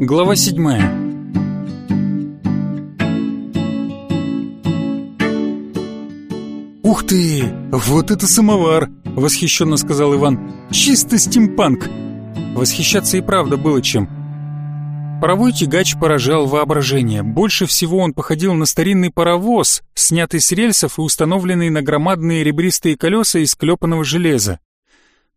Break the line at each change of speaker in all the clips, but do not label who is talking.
Глава 7 «Ух ты! Вот это самовар!» — восхищенно сказал Иван. «Чисто стимпанк!» Восхищаться и правда было чем. Паровой тягач поражал воображение. Больше всего он походил на старинный паровоз, снятый с рельсов и установленный на громадные ребристые колеса из клепанного железа.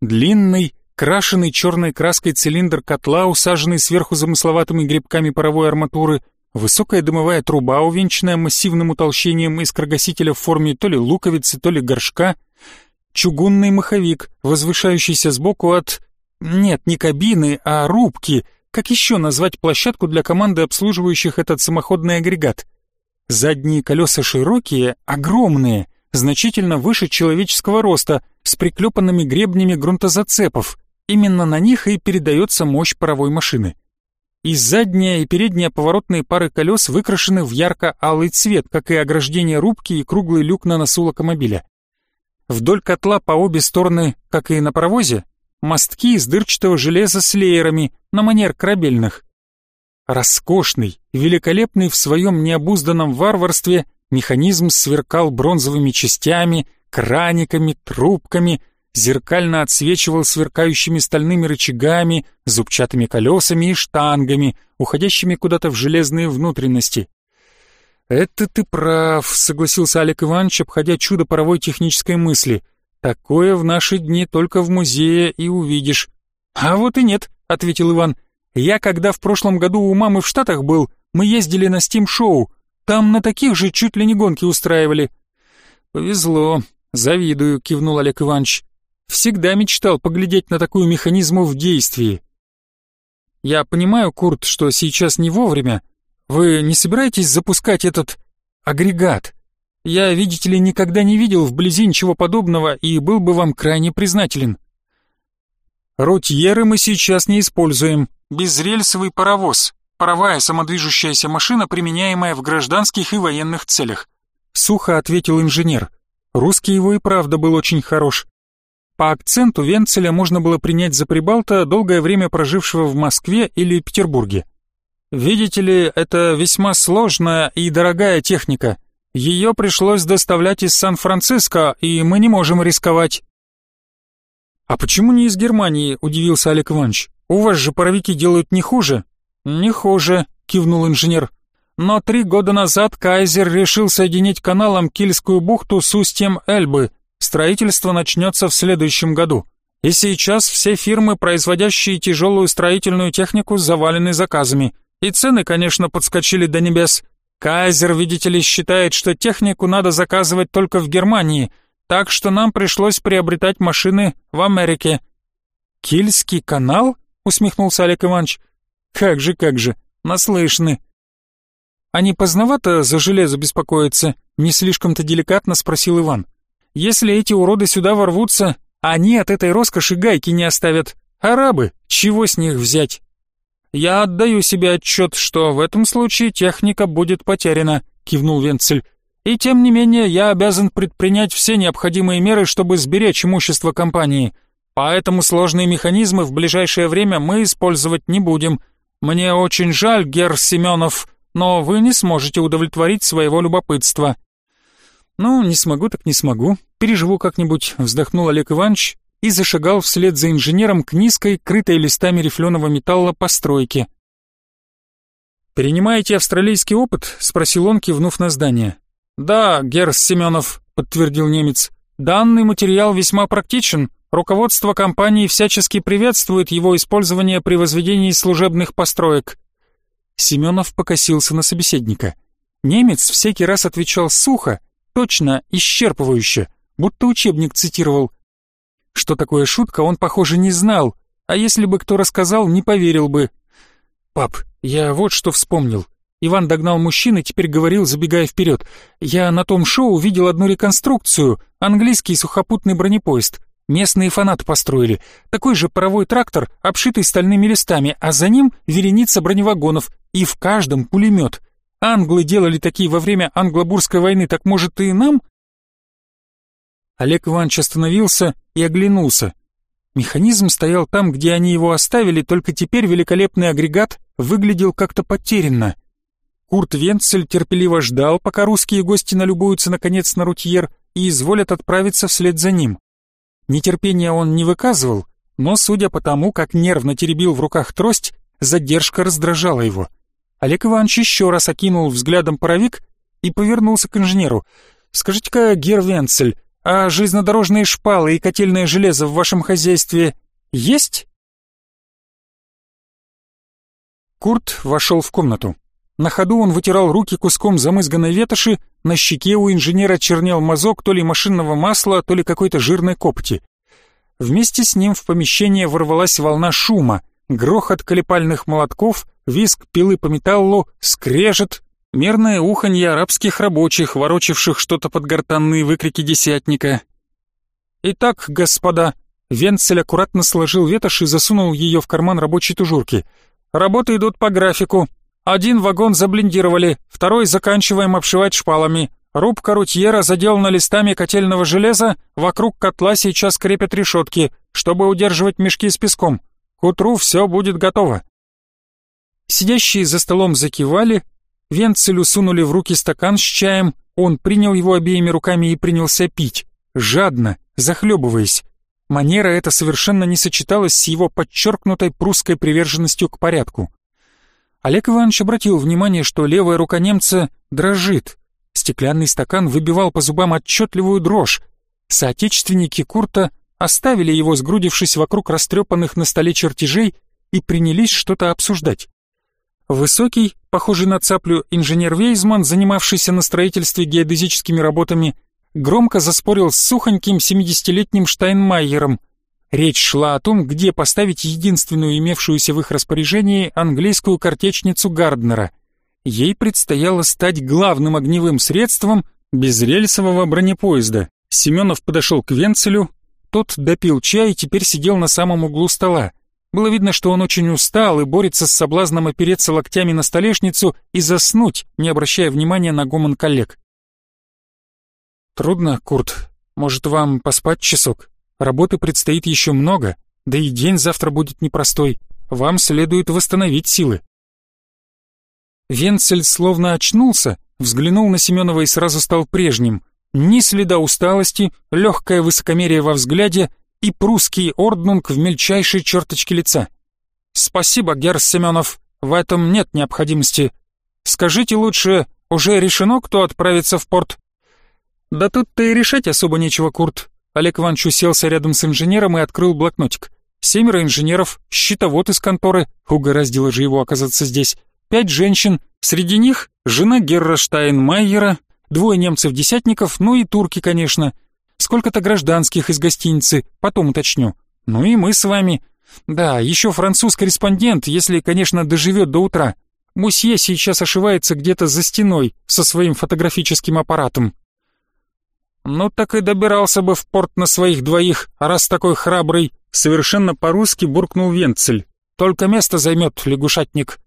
Длинный, крашенный черной краской цилиндр котла, усаженный сверху замысловатыми грибками паровой арматуры, высокая дымовая труба, увенчанная массивным утолщением искрогасителя в форме то ли луковицы, то ли горшка, чугунный маховик, возвышающийся сбоку от... нет, не кабины, а рубки — как еще назвать площадку для команды, обслуживающих этот самоходный агрегат? Задние колеса широкие, огромные, значительно выше человеческого роста, с приклепанными гребнями грунтозацепов, Именно на них и передается мощь паровой машины. И задняя и передняя поворотные пары колес выкрашены в ярко-алый цвет, как и ограждение рубки и круглый люк на носу локомобиля. Вдоль котла по обе стороны, как и на паровозе, мостки из дырчатого железа с леерами на манер корабельных. Роскошный, великолепный в своем необузданном варварстве, механизм сверкал бронзовыми частями, краниками, трубками, зеркально отсвечивал сверкающими стальными рычагами, зубчатыми колесами и штангами, уходящими куда-то в железные внутренности. «Это ты прав», — согласился Олег Иванович, обходя чудо паровой технической мысли. «Такое в наши дни только в музее и увидишь». «А вот и нет», — ответил Иван. «Я, когда в прошлом году у мамы в Штатах был, мы ездили на стим-шоу. Там на таких же чуть ли не гонки устраивали». «Повезло. Завидую», — кивнул Олег Иванович. Всегда мечтал поглядеть на такую механизму в действии. Я понимаю, Курт, что сейчас не вовремя. Вы не собираетесь запускать этот агрегат? Я, видите ли, никогда не видел вблизи ничего подобного и был бы вам крайне признателен. Ротьеры мы сейчас не используем. Безрельсовый паровоз. Паровая самодвижущаяся машина, применяемая в гражданских и военных целях. Сухо ответил инженер. Русский его и правда был очень хорош. По акценту Венцеля можно было принять за прибалта, долгое время прожившего в Москве или Петербурге. Видите ли, это весьма сложная и дорогая техника. Ее пришлось доставлять из Сан-Франциско, и мы не можем рисковать. А почему не из Германии, удивился Олег Иванович. У вас же паровики делают не хуже. Не хуже, кивнул инженер. Но три года назад Кайзер решил соединить каналом Кильскую бухту с устьем Эльбы – Строительство начнется в следующем году, и сейчас все фирмы, производящие тяжелую строительную технику, завалены заказами. И цены, конечно, подскочили до небес. Кайзер, видите ли, считает, что технику надо заказывать только в Германии, так что нам пришлось приобретать машины в Америке. «Кильский канал?» — усмехнулся Олег Иванович. «Как же, как же, наслышны. «А не поздновато за железо беспокоиться?» — не слишком-то деликатно спросил Иван. Если эти уроды сюда ворвутся, они от этой роскоши гайки не оставят. Арабы, чего с них взять? Я отдаю себе отчет, что в этом случае техника будет потеряна, кивнул Венцель. И тем не менее я обязан предпринять все необходимые меры, чтобы сберечь имущество компании. Поэтому сложные механизмы в ближайшее время мы использовать не будем. Мне очень жаль, герр Семенов, но вы не сможете удовлетворить своего любопытства. «Ну, не смогу так не смогу, переживу как-нибудь», — вздохнул Олег Иванович и зашагал вслед за инженером к низкой, крытой листами рифленого металла постройке. Принимаете австралийский опыт?» — спросил он, кивнув на здание. «Да, Герс Семенов», — подтвердил немец. «Данный материал весьма практичен. Руководство компании всячески приветствует его использование при возведении служебных построек». Семенов покосился на собеседника. Немец всякий раз отвечал сухо, Точно, исчерпывающе, будто учебник цитировал. Что такое шутка, он, похоже, не знал, а если бы кто рассказал, не поверил бы. «Пап, я вот что вспомнил». Иван догнал мужчин и теперь говорил, забегая вперед. «Я на том шоу видел одну реконструкцию, английский сухопутный бронепоезд. Местные фанаты построили. Такой же паровой трактор, обшитый стальными листами, а за ним вереница броневагонов, и в каждом пулемет. Англы делали такие во время англобурской войны, так может и нам? Олег Иванович остановился и оглянулся. Механизм стоял там, где они его оставили, только теперь великолепный агрегат выглядел как-то потерянно. Курт Венцель терпеливо ждал, пока русские гости налюбуются наконец на рутьер и изволят отправиться вслед за ним. Нетерпения он не выказывал, но, судя по тому, как нервно теребил в руках трость, задержка раздражала его — Олег Иванович еще раз окинул взглядом паровик и повернулся к инженеру. «Скажите-ка, Гервенцель, а железнодорожные шпалы и котельное железо в вашем хозяйстве есть?» Курт вошел в комнату. На ходу он вытирал руки куском замызганной ветоши, на щеке у инженера чернел мазок то ли машинного масла, то ли какой-то жирной копти. Вместе с ним в помещение ворвалась волна шума, грохот колепальных молотков, виск пилы по металлу, скрежет, мерное уханье арабских рабочих, ворочивших что-то под гортанные выкрики десятника. «Итак, господа», Венцель аккуратно сложил ветошь и засунул ее в карман рабочей тужурки. «Работы идут по графику. Один вагон заблиндировали, второй заканчиваем обшивать шпалами. Рубка рутьера заделана листами котельного железа, вокруг котла сейчас крепят решетки, чтобы удерживать мешки с песком. К утру все будет готово. Сидящие за столом закивали, Венцелю сунули в руки стакан с чаем, он принял его обеими руками и принялся пить, жадно, захлебываясь. Манера эта совершенно не сочеталась с его подчеркнутой прусской приверженностью к порядку. Олег Иванович обратил внимание, что левая рука немца дрожит. Стеклянный стакан выбивал по зубам отчетливую дрожь. Соотечественники Курта оставили его, сгрудившись вокруг растрепанных на столе чертежей, и принялись что-то обсуждать. Высокий, похожий на цаплю, инженер Вейзман, занимавшийся на строительстве геодезическими работами, громко заспорил с сухоньким 70-летним Штайнмайером. Речь шла о том, где поставить единственную имевшуюся в их распоряжении английскую картечницу Гарднера. Ей предстояло стать главным огневым средством безрельсового бронепоезда. Семенов подошел к Венцелю, тот допил чай и теперь сидел на самом углу стола. Было видно, что он очень устал и борется с соблазном опереться локтями на столешницу и заснуть, не обращая внимания на гомон коллег. «Трудно, Курт. Может, вам поспать часок? Работы предстоит еще много, да и день завтра будет непростой. Вам следует восстановить силы». Венцель словно очнулся, взглянул на Семенова и сразу стал прежним. Ни следа усталости, легкое высокомерие во взгляде — и прусский орднунг в мельчайшей черточке лица. «Спасибо, Герс Семенов, в этом нет необходимости. Скажите лучше, уже решено, кто отправится в порт?» «Да тут-то и решать особо нечего, Курт». Олег Иванович уселся рядом с инженером и открыл блокнотик. «Семеро инженеров, счетовод из конторы, угораздило же его оказаться здесь, пять женщин, среди них жена Герра Штайнмайера, двое немцев-десятников, ну и турки, конечно» сколько-то гражданских из гостиницы, потом уточню. Ну и мы с вами. Да, еще француз-корреспондент, если, конечно, доживет до утра. Мусье сейчас ошивается где-то за стеной со своим фотографическим аппаратом. «Ну так и добирался бы в порт на своих двоих, раз такой храбрый», — совершенно по-русски буркнул Венцель. «Только место займет лягушатник».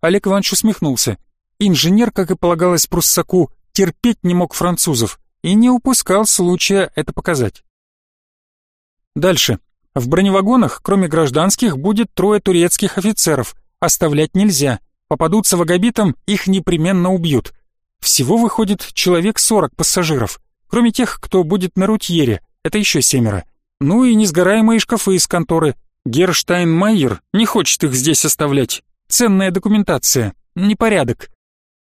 Олег Иванович усмехнулся. Инженер, как и полагалось пруссаку, терпеть не мог французов и не упускал случая это показать. Дальше. В броневагонах, кроме гражданских, будет трое турецких офицеров. Оставлять нельзя. Попадутся вагабитам, их непременно убьют. Всего выходит человек 40 пассажиров. Кроме тех, кто будет на рутьере, это еще семеро. Ну и несгораемые шкафы из конторы. Герштайн Майер не хочет их здесь оставлять. Ценная документация. Непорядок.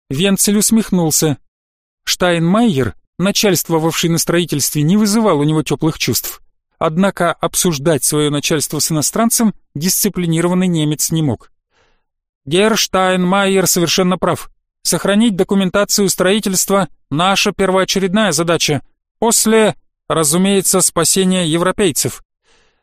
Венцель усмехнулся. Штайнмайер начальствовавший на строительстве, не вызывал у него теплых чувств. Однако обсуждать свое начальство с иностранцем дисциплинированный немец не мог. Герштайн Майер совершенно прав. Сохранить документацию строительства – наша первоочередная задача. После, разумеется, спасения европейцев.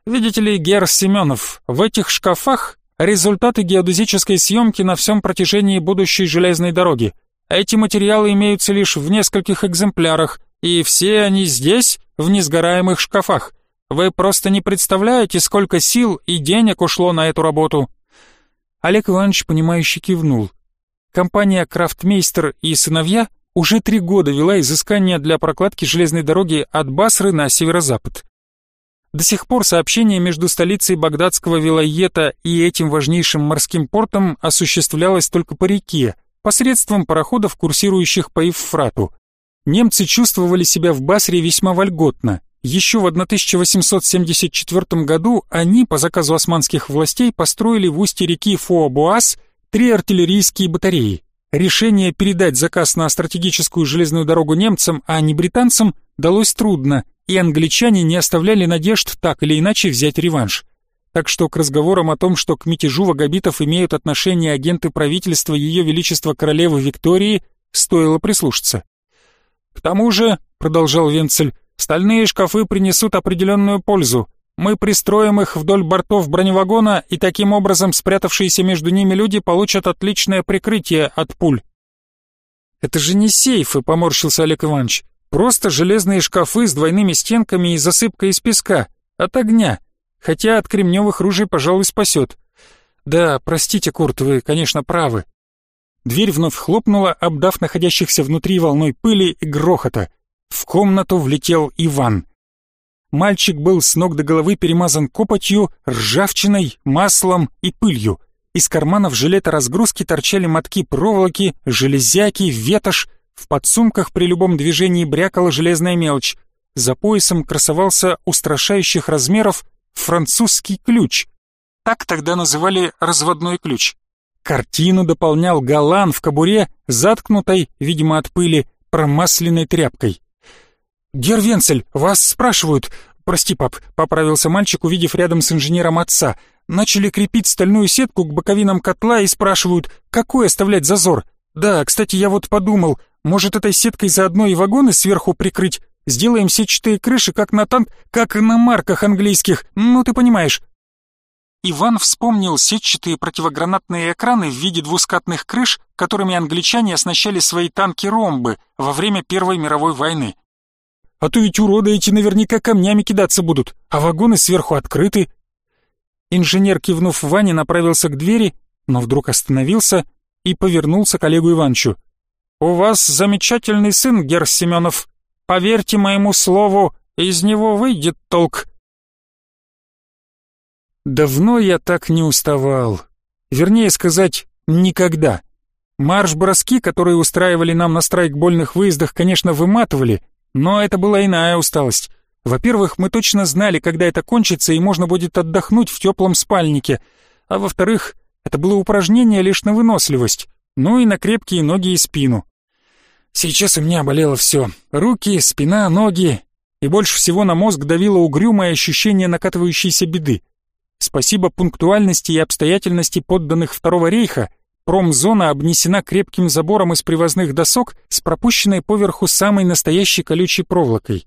Видите ли, Гер Семенов, в этих шкафах результаты геодезической съемки на всем протяжении будущей железной дороги – а эти материалы имеются лишь в нескольких экземплярах, и все они здесь, в несгораемых шкафах. Вы просто не представляете, сколько сил и денег ушло на эту работу». Олег Иванович, понимающе кивнул. Компания «Крафтмейстер» и «Сыновья» уже три года вела изыскания для прокладки железной дороги от Басры на северо-запад. До сих пор сообщение между столицей багдадского вилайета и этим важнейшим морским портом осуществлялось только по реке – посредством пароходов, курсирующих по Евфрату. Немцы чувствовали себя в Басре весьма вольготно. Еще в 1874 году они, по заказу османских властей, построили в устье реки Фуабуас три артиллерийские батареи. Решение передать заказ на стратегическую железную дорогу немцам, а не британцам, далось трудно, и англичане не оставляли надежд так или иначе взять реванш – так что к разговорам о том, что к мятежу вагабитов имеют отношение агенты правительства Ее Величества Королевы Виктории, стоило прислушаться. «К тому же», — продолжал Венцель, — «стальные шкафы принесут определенную пользу. Мы пристроим их вдоль бортов броневагона, и таким образом спрятавшиеся между ними люди получат отличное прикрытие от пуль». «Это же не сейфы», — поморщился Олег Иванович. «Просто железные шкафы с двойными стенками и засыпкой из песка, от огня. Хотя от кремневых ружей, пожалуй, спасет. Да, простите, Курт, вы, конечно, правы. Дверь вновь хлопнула, обдав находящихся внутри волной пыли и грохота. В комнату влетел Иван. Мальчик был с ног до головы перемазан копотью, ржавчиной, маслом и пылью. Из карманов жилета разгрузки торчали мотки проволоки, железяки, ветошь. В подсумках при любом движении брякала железная мелочь. За поясом красовался устрашающих размеров французский ключ. Так тогда называли разводной ключ. Картину дополнял галан в кобуре, заткнутой, видимо, от пыли, промасленной тряпкой. «Гервенцель, вас спрашивают...» «Прости, пап», — поправился мальчик, увидев рядом с инженером отца. «Начали крепить стальную сетку к боковинам котла и спрашивают, какой оставлять зазор? Да, кстати, я вот подумал, может, этой сеткой заодно и вагоны сверху прикрыть? Сделаем сетчатые крыши, как на танк, как на марках английских, ну ты понимаешь». Иван вспомнил сетчатые противогранатные экраны в виде двускатных крыш, которыми англичане оснащали свои танки-ромбы во время Первой мировой войны. «А то ведь уроды эти наверняка камнями кидаться будут, а вагоны сверху открыты». Инженер, кивнув Ване, направился к двери, но вдруг остановился и повернулся к Олегу Ивановичу. «У вас замечательный сын, Герр Семенов. Поверьте моему слову, из него выйдет толк». Давно я так не уставал. Вернее сказать, никогда. Марш-броски, которые устраивали нам на страйкбольных выездах, конечно, выматывали, но это была иная усталость. Во-первых, мы точно знали, когда это кончится, и можно будет отдохнуть в теплом спальнике. А во-вторых, это было упражнение лишь на выносливость, ну и на крепкие ноги и спину. Сейчас у меня болело все. Руки, спина, ноги. И больше всего на мозг давило угрюмое ощущение накатывающейся беды. Спасибо пунктуальности и обстоятельности подданных Второго рейха, промзона обнесена крепким забором из привозных досок с пропущенной поверху самой настоящей колючей проволокой.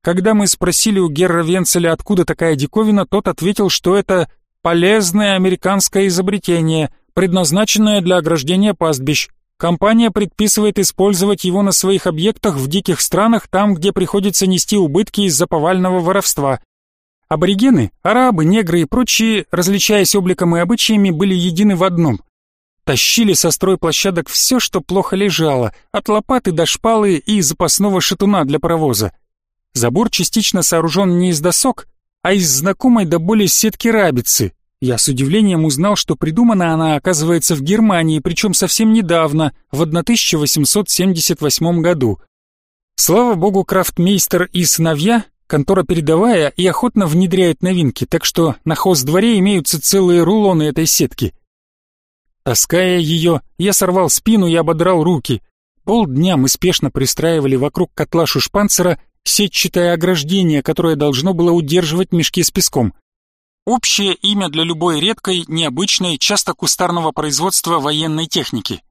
Когда мы спросили у Герра Венцеля, откуда такая диковина, тот ответил, что это полезное американское изобретение, предназначенное для ограждения пастбищ. Компания предписывает использовать его на своих объектах в диких странах, там, где приходится нести убытки из-за повального воровства. Аборигены, арабы, негры и прочие, различаясь обликом и обычаями, были едины в одном. Тащили со стройплощадок все, что плохо лежало, от лопаты до шпалы и запасного шатуна для паровоза. Забор частично сооружен не из досок, а из знакомой до боли сетки рабицы, я с удивлением узнал, что придумана она, оказывается, в Германии, причем совсем недавно, в 1878 году. Слава богу, крафтмейстер и сыновья, контора передовая, и охотно внедряет новинки, так что на хоздворе имеются целые рулоны этой сетки. Таская ее, я сорвал спину и ободрал руки. Полдня мы спешно пристраивали вокруг котла шушпанцера сетчатое ограждение, которое должно было удерживать мешки с песком — Общее имя для любой редкой, необычной, часто кустарного производства военной техники.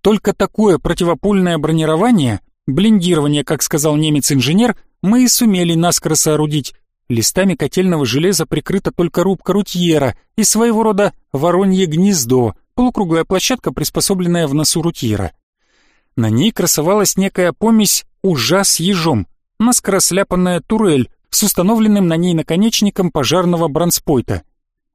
Только такое противопульное бронирование, блиндирование, как сказал немец-инженер, мы и сумели наскоро соорудить. Листами котельного железа прикрыта только рубка рутьера и своего рода воронье гнездо, полукруглая площадка, приспособленная в носу рутьера. На ней красовалась некая помесь ужас с ежом, наскоро сляпанная турель, с установленным на ней наконечником пожарного бронспойта.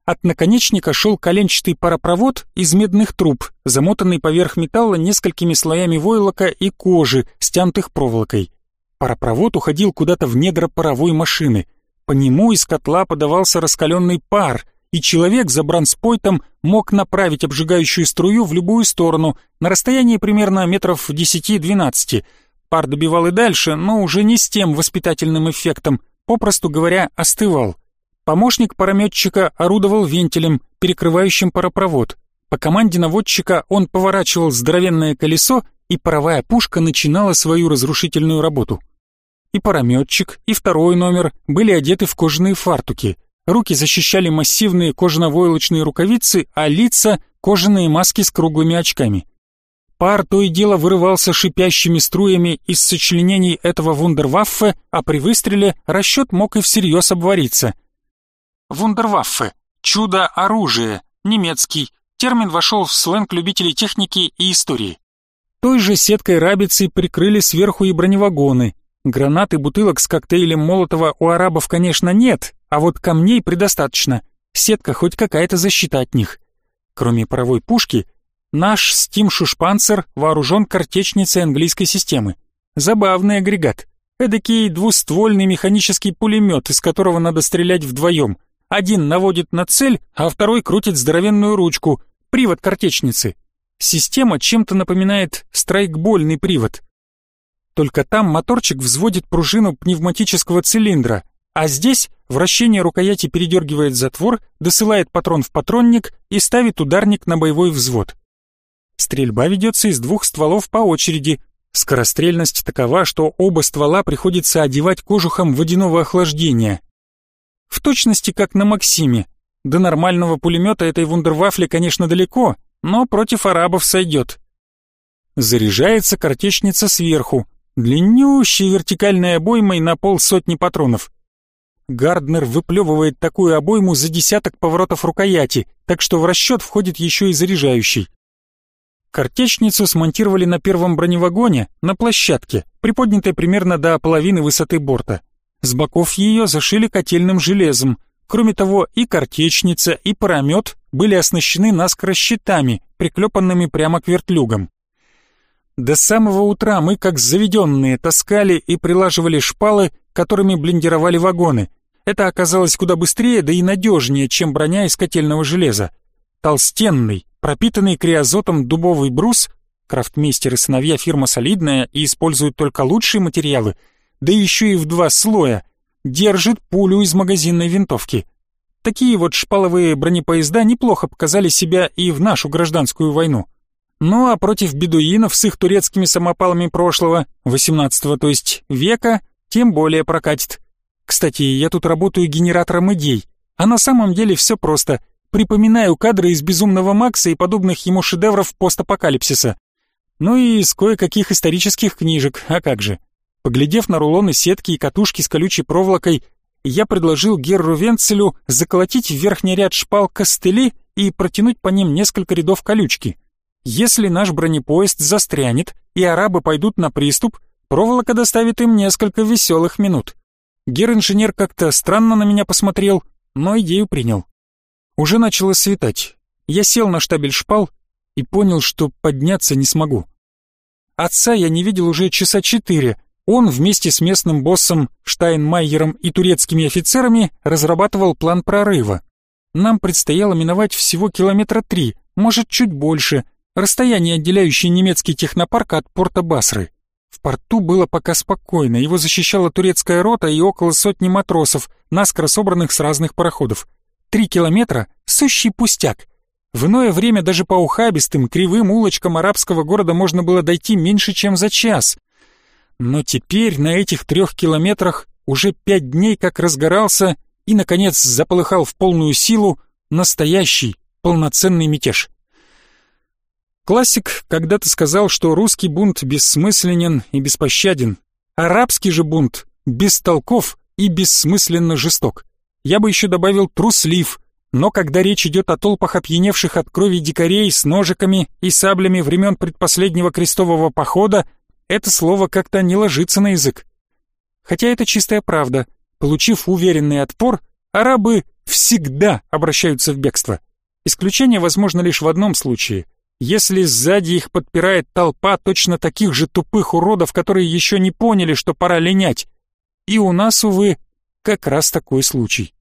От наконечника шел коленчатый паропровод из медных труб, замотанный поверх металла несколькими слоями войлока и кожи, стянутых проволокой. Паропровод уходил куда-то в недра паровой машины. По нему из котла подавался раскаленный пар, и человек за бронспойтом мог направить обжигающую струю в любую сторону, на расстоянии примерно метров 10-12. Пар добивал и дальше, но уже не с тем воспитательным эффектом – попросту говоря, остывал. Помощник парометчика орудовал вентилем, перекрывающим паропровод. По команде наводчика он поворачивал здоровенное колесо, и паровая пушка начинала свою разрушительную работу. И парометчик, и второй номер были одеты в кожаные фартуки. Руки защищали массивные кожано-войлочные рукавицы, а лица — кожаные маски с круглыми очками — Пар то и дело вырывался шипящими струями из сочленений этого вундерваффе, а при выстреле расчет мог и всерьез обвариться. Вундерваффе – чудо-оружие, немецкий, термин вошел в сленг любителей техники и истории. Той же сеткой рабицы прикрыли сверху и броневагоны. Гранаты, бутылок с коктейлем Молотова у арабов, конечно, нет, а вот камней предостаточно. Сетка хоть какая-то защита от них. Кроме паровой пушки, Наш «Стимшушпанцер» вооружен картечницей английской системы. Забавный агрегат. Эдакий двуствольный механический пулемет, из которого надо стрелять вдвоем. Один наводит на цель, а второй крутит здоровенную ручку, привод картечницы. Система чем-то напоминает страйкбольный привод. Только там моторчик взводит пружину пневматического цилиндра, а здесь вращение рукояти передергивает затвор, досылает патрон в патронник и ставит ударник на боевой взвод. Стрельба ведется из двух стволов по очереди. Скорострельность такова, что оба ствола приходится одевать кожухом водяного охлаждения. В точности, как на Максиме. До нормального пулемета этой вундервафли, конечно, далеко, но против арабов сойдет. Заряжается картечница сверху, длиннющей вертикальной обоймой на полсотни патронов. Гарднер выплевывает такую обойму за десяток поворотов рукояти, так что в расчет входит еще и заряжающий. Картечницу смонтировали на первом броневагоне, на площадке, приподнятой примерно до половины высоты борта. С боков ее зашили котельным железом. Кроме того, и картечница, и парамет были оснащены наскоро щитами, приклепанными прямо к вертлюгам. До самого утра мы, как заведенные, таскали и прилаживали шпалы, которыми блиндировали вагоны. Это оказалось куда быстрее, да и надежнее, чем броня из котельного железа. Толстенный, Пропитанный криозотом дубовый брус, крафтмейстер и сыновья фирма солидная и используют только лучшие материалы, да еще и в два слоя, держит пулю из магазинной винтовки. Такие вот шпаловые бронепоезда неплохо показали себя и в нашу гражданскую войну. Ну а против бедуинов с их турецкими самопалами прошлого, 18-го, то есть века, тем более прокатит. Кстати, я тут работаю генератором идей, а на самом деле все просто – припоминаю кадры из «Безумного Макса» и подобных ему шедевров постапокалипсиса. Ну и из кое-каких исторических книжек, а как же. Поглядев на рулоны сетки и катушки с колючей проволокой, я предложил Герру Венцелю заколотить в верхний ряд шпал костыли и протянуть по ним несколько рядов колючки. Если наш бронепоезд застрянет и арабы пойдут на приступ, проволока доставит им несколько веселых минут. Гер-инженер как-то странно на меня посмотрел, но идею принял. Уже начало светать. Я сел на штабель шпал и понял, что подняться не смогу. Отца я не видел уже часа четыре. Он вместе с местным боссом Штайнмайером и турецкими офицерами разрабатывал план прорыва. Нам предстояло миновать всего километра три, может чуть больше, расстояние, отделяющее немецкий технопарк от порта Басры. В порту было пока спокойно, его защищала турецкая рота и около сотни матросов, наскоро собранных с разных пароходов. Три километра — сущий пустяк. В иное время даже по ухабистым, кривым улочкам арабского города можно было дойти меньше, чем за час. Но теперь на этих трех километрах уже пять дней как разгорался и, наконец, заполыхал в полную силу настоящий, полноценный мятеж. Классик когда-то сказал, что русский бунт бессмысленен и беспощаден, арабский же бунт бестолков и бессмысленно жесток я бы еще добавил «труслив», но когда речь идет о толпах опьяневших от крови дикарей с ножиками и саблями времен предпоследнего крестового похода, это слово как-то не ложится на язык. Хотя это чистая правда. Получив уверенный отпор, арабы всегда обращаются в бегство. Исключение возможно лишь в одном случае. Если сзади их подпирает толпа точно таких же тупых уродов, которые еще не поняли, что пора линять. И у нас, увы, как раз такой случай.